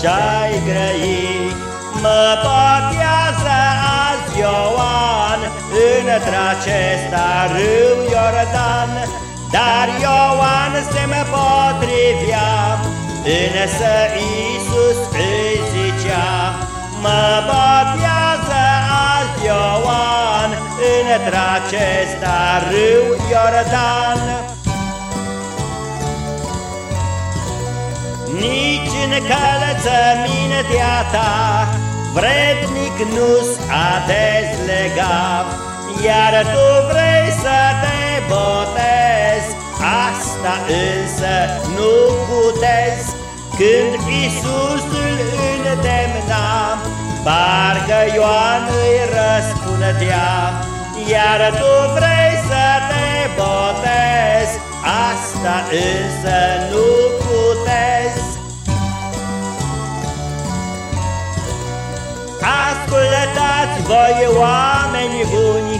așa-i grăi. Mă botează azi Ioan. Într-acesta râu Iordan Dar Ioan se mă potrivea. Însă Iisus îi zicea Mă botează azi Ioan. Într-acesta râu Iordan Nici în călățămintea ta. Vrednic nu-s a dezlega. Iar tu vrei să te botezi. Asta însă nu putezi Când Iisus îl îndemna Parcă Ioan îi răspundea. Iar tu vrei să te botezi. Asta însă nu putezi voi oameni buni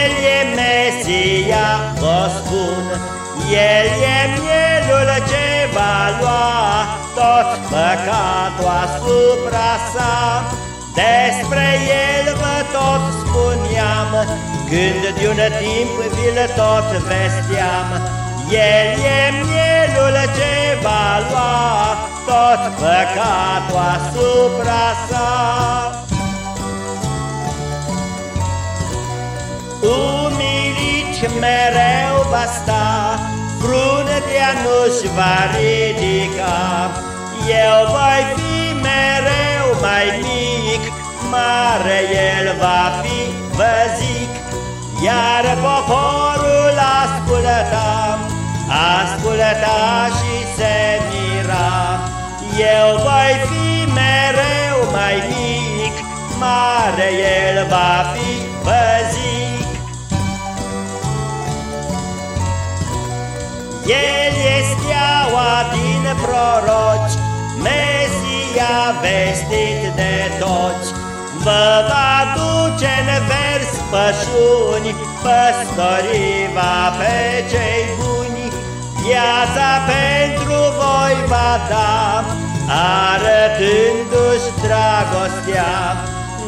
El e Mesia, vă spun. El e mielul ce va lua Tot păcatul asupra sa. Despre El vă tot spuneam Când de un timp vi-l tot vesteam. El e mielul ce va lua Tot păcatul asupra sa mereu va sta Fruntea nu-și va ridica. Eu voi fi mereu mai mic Mare el va fi, vă zic. Iar poporul asculta Asculta și se mira. Eu voi fi mereu mai mic Mare el va fi, El e steaua din proroci, Mesia vestit de toți. Vă va duce în vers pășuni, Păstoriva pe cei buni, Viața pentru voi va da, Arătându-și dragostea.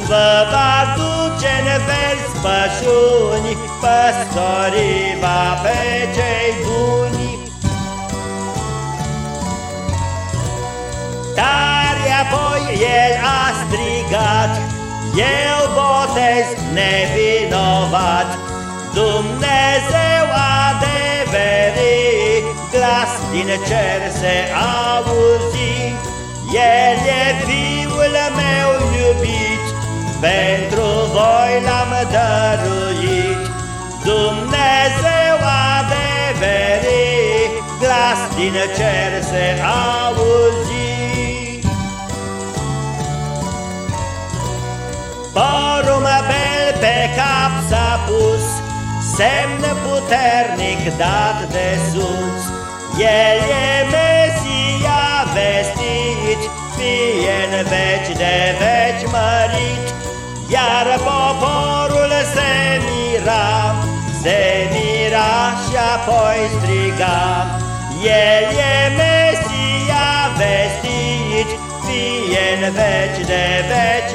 Vă va duce în vers pășuni, Păstoriva pe Eu botez nevinovat, Dumnezeu adeverit, Glas din cer se auzi, El e Fiul meu iubit, Pentru voi l-am dăruit. Dumnezeu adeverit, Glas din cer se auzi, Porumbel pe cap s-a pus, Semn puternic dat de sus. El e Mesia vestit, Fie în veci de veci mărit, Iar poporul se mira, Se mira și apoi striga, El e Mesia vestit, Fie în veci de veci